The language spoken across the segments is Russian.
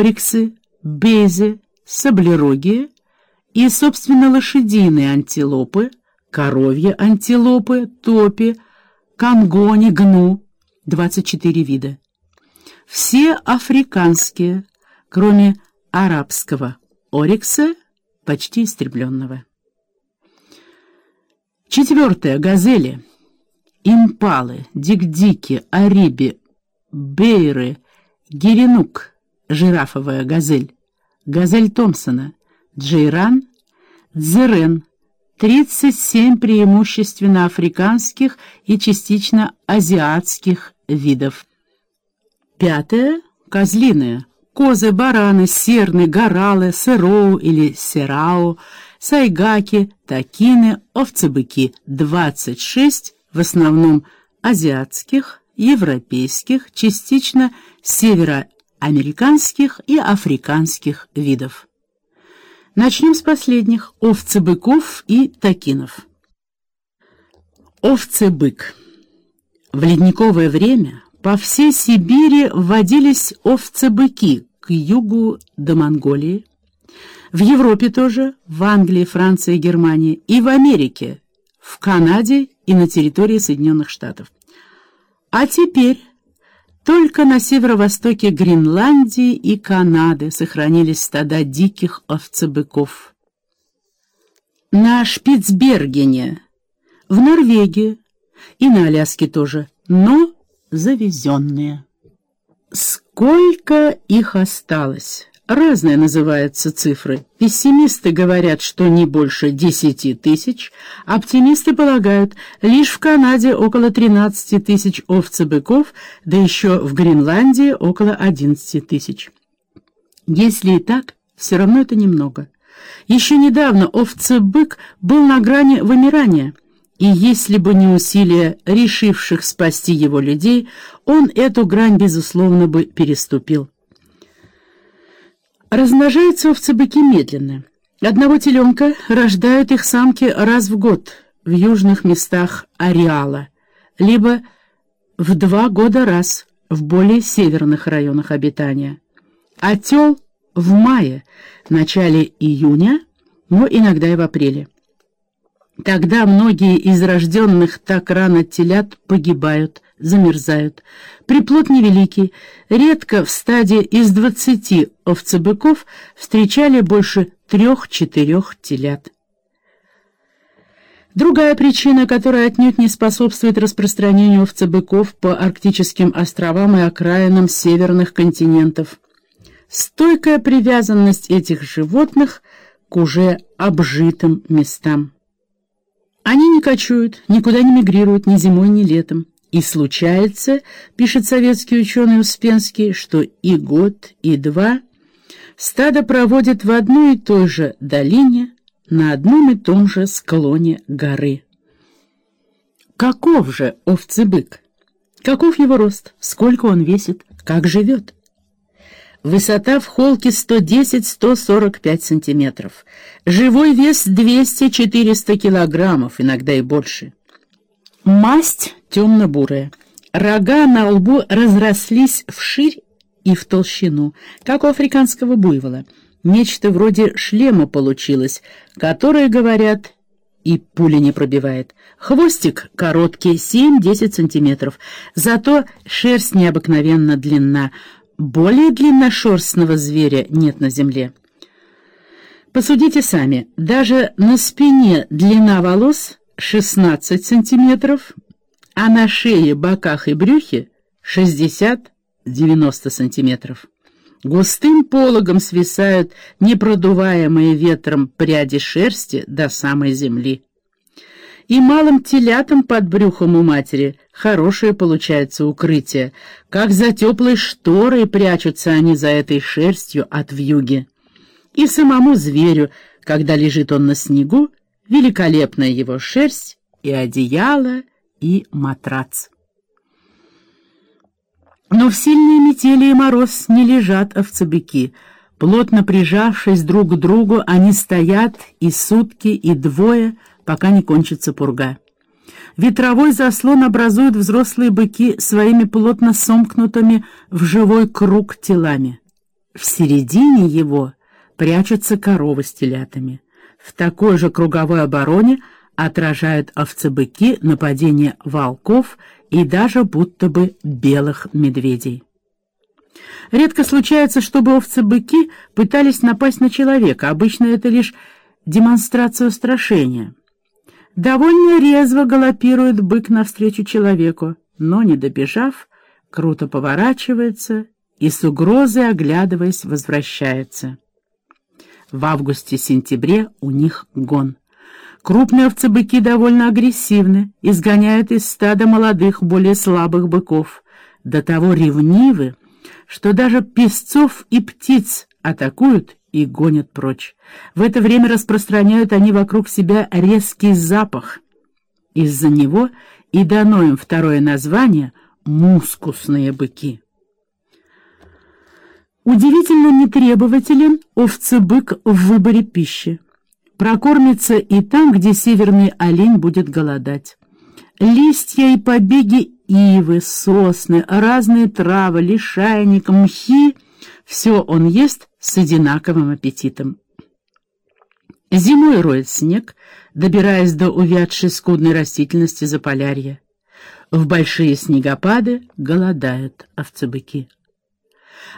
ориксы, бези, саблерогие и, собственно, лошадиные антилопы, коровьи антилопы, топи, конгони, гну, 24 вида. Все африканские, кроме арабского орикса, почти истребленного. Четвертое. Газели. Импалы, дикдики, ариби, бейры, геренук, жирафовая газель, газель Томпсона, джейран, дзерен, 37 преимущественно африканских и частично азиатских видов. Пятое. Козлиное. Козы, бараны, серны, горалы, сыроу или серау, сайгаки, такины, овцы-быки. 26, в основном азиатских, европейских, частично североамериканских и африканских видов. Начнем с последних – овцы-быков и такинов. Овцы-бык. В ледниковое время по всей Сибири вводились овцы-быки к югу до Монголии, в Европе тоже, в Англии, Франции, Германии и в Америке, в Канаде и на территории Соединенных Штатов. А теперь только на северо-востоке Гренландии и Канады сохранились стада диких овцебыков. На Шпицбергене, в Норвегии и на Аляске тоже, но завезенные. Сколько их осталось? Разные называются цифры. Пессимисты говорят, что не больше 10 тысяч, оптимисты полагают, лишь в Канаде около 13 тысяч овцебыков, да еще в Гренландии около 11 тысяч. Если и так, все равно это немного. Еще недавно овцебык был на грани вымирания, и если бы не усилия решивших спасти его людей, он эту грань, безусловно, бы переступил. Размножаются овцы-быки медленно. Одного теленка рождают их самки раз в год в южных местах ареала, либо в два года раз в более северных районах обитания. Отел в мае, начале июня, но иногда и в апреле. Тогда многие из рожденных так рано телят погибают, замерзают. Приплод невеликий. Редко в стаде из двадцати овцебыков встречали больше трех-четырех телят. Другая причина, которая отнюдь не способствует распространению овцебыков по арктическим островам и окраинам северных континентов. Стойкая привязанность этих животных к уже обжитым местам. Они не кочуют, никуда не мигрируют ни зимой, ни летом. И случается, пишет советский ученый Успенский, что и год, и два стадо проводят в одной и той же долине, на одном и том же склоне горы. Каков же овцебык? Каков его рост? Сколько он весит? Как живет? Высота в холке 110-145 сантиметров. Живой вес 200-400 килограммов, иногда и больше. Масть темно-бурая. Рога на лбу разрослись вширь и в толщину, как у африканского буйвола. Нечто вроде шлема получилось, которое, говорят, и пуля не пробивает. Хвостик короткий, 7-10 сантиметров, зато шерсть необыкновенно длинна, более длинношерстного зверя нет на земле. Посудите сами, даже на спине длина волос 16 сантиметров, а на шее, боках и брюхе 60-90 сантиметров. Густым пологом свисают непродуваемые ветром пряди шерсти до самой земли и малым телятам под брюхом у матери хорошее получается укрытие, как за теплой шторой прячутся они за этой шерстью от вьюги. И самому зверю, когда лежит он на снегу, великолепная его шерсть и одеяло, и матрац. Но в сильные метели и мороз не лежат овцебыки. Плотно прижавшись друг к другу, они стоят и сутки, и двое — пока не кончится пурга. Ветровой заслон образуют взрослые быки своими плотно сомкнутыми в живой круг телами. В середине его прячутся коровы с телятами. В такой же круговой обороне отражают овцебыки нападение волков и даже будто бы белых медведей. Редко случается, чтобы овцы-быки пытались напасть на человека. Обычно это лишь демонстрация устрашения. Довольно резво галопирует бык навстречу человеку, но, не добежав, круто поворачивается и с угрозой, оглядываясь, возвращается. В августе-сентябре у них гон. Крупные овцы-быки довольно агрессивны, изгоняют из стада молодых, более слабых быков. До того ревнивы, что даже песцов и птиц атакуют и гонят прочь. В это время распространяют они вокруг себя резкий запах. Из-за него и дано им второе название «мускусные быки». Удивительно нетребователен овцебык в выборе пищи. Прокормится и там, где северный олень будет голодать. Листья и побеги ивы, сосны, разные травы, лишайник, мхи — все он ест с одинаковым аппетитом. Зимой роет снег, добираясь до увядшей скудной растительности Заполярья. В большие снегопады голодают овцебыки.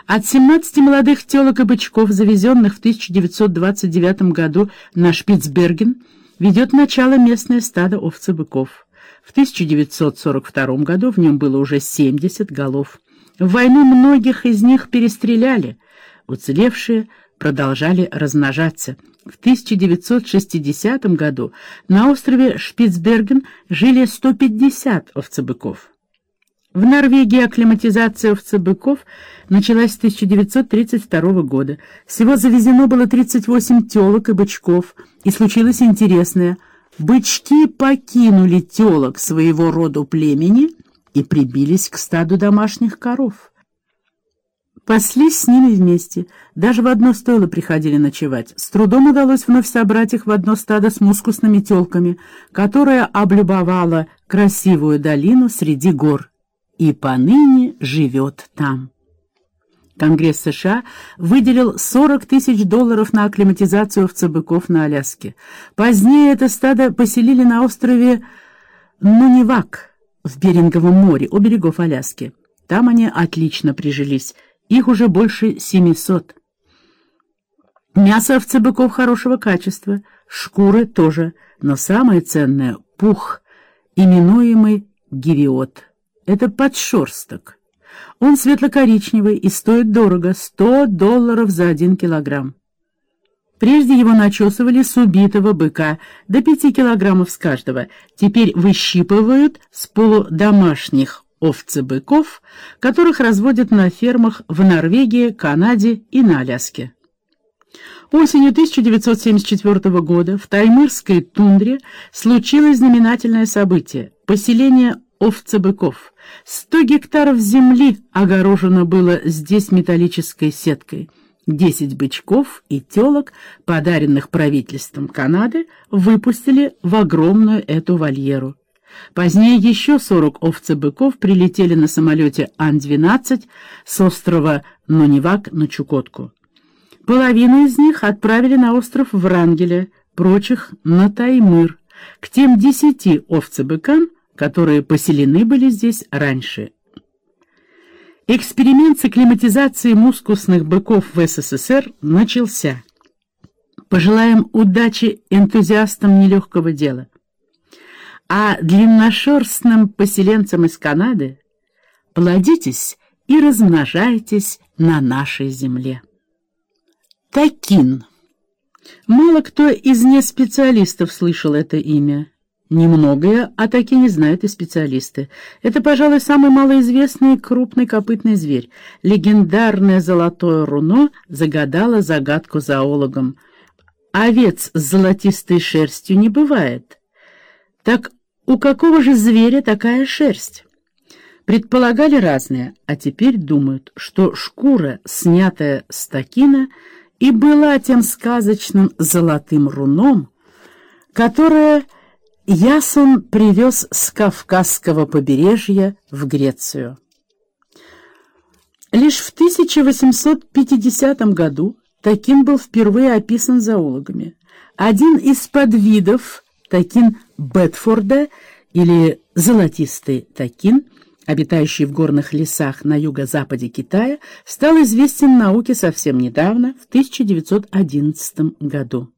От 17 молодых телок и бычков, завезенных в 1929 году на Шпицберген, ведет начало местное стадо овцебыков. В 1942 году в нем было уже 70 голов. В войну многих из них перестреляли. Уцелевшие продолжали размножаться. В 1960 году на острове Шпицберген жили 150 овцебыков. В Норвегии акклиматизация овцебыков началась с 1932 года. Всего завезено было 38 телок и бычков, и случилось интересное – Бычки покинули телок своего рода племени и прибились к стаду домашних коров. Паслись с ними вместе, даже в одно стойло приходили ночевать. С трудом удалось вновь собрать их в одно стадо с мускусными телками, которое облюбовало красивую долину среди гор и поныне живет там. Конгресс США выделил 40 тысяч долларов на акклиматизацию овцебыков на Аляске. Позднее это стадо поселили на острове Нунивак в Беринговом море у берегов Аляски. Там они отлично прижились. Их уже больше 700. Мясо овцебыков хорошего качества, шкуры тоже, но самое ценное — пух, именуемый гивиот. Это подшерсток. Он светло-коричневый и стоит дорого — 100 долларов за один килограмм. Прежде его начесывали с убитого быка, до 5 килограммов с каждого. Теперь выщипывают с полудомашних овцебыков, которых разводят на фермах в Норвегии, Канаде и на Аляске. Осенью 1974 года в Таймырской тундре случилось знаменательное событие — поселение овцебыков. Сто гектаров земли огорожено было здесь металлической сеткой. Десять бычков и телок, подаренных правительством Канады, выпустили в огромную эту вольеру. Позднее еще 40 овцебыков прилетели на самолете Ан-12 с острова Нунивак на Чукотку. Половину из них отправили на остров Врангеля, прочих — на Таймыр. К тем десяти овцебыкам которые поселены были здесь раньше. Эксперимент с акклиматизацией мускусных быков в СССР начался. Пожелаем удачи энтузиастам нелегкого дела. А длинношерстным поселенцам из Канады плодитесь и размножайтесь на нашей земле. Такин. Мало кто из неспециалистов слышал это имя. Немногое о таки не знают и специалисты. Это, пожалуй, самый малоизвестный крупный копытный зверь. Легендарное золотое руно загадало загадку зоологам. Овец с золотистой шерстью не бывает. Так у какого же зверя такая шерсть? Предполагали разные, а теперь думают, что шкура, снятая с такина, и была тем сказочным золотым руном, которое Ясон привез с Кавказского побережья в Грецию. Лишь в 1850 году такин был впервые описан зоологами. Один из подвидов такин Бетфорда или золотистый такин, обитающий в горных лесах на юго-западе Китая, стал известен науке совсем недавно, в 1911 году.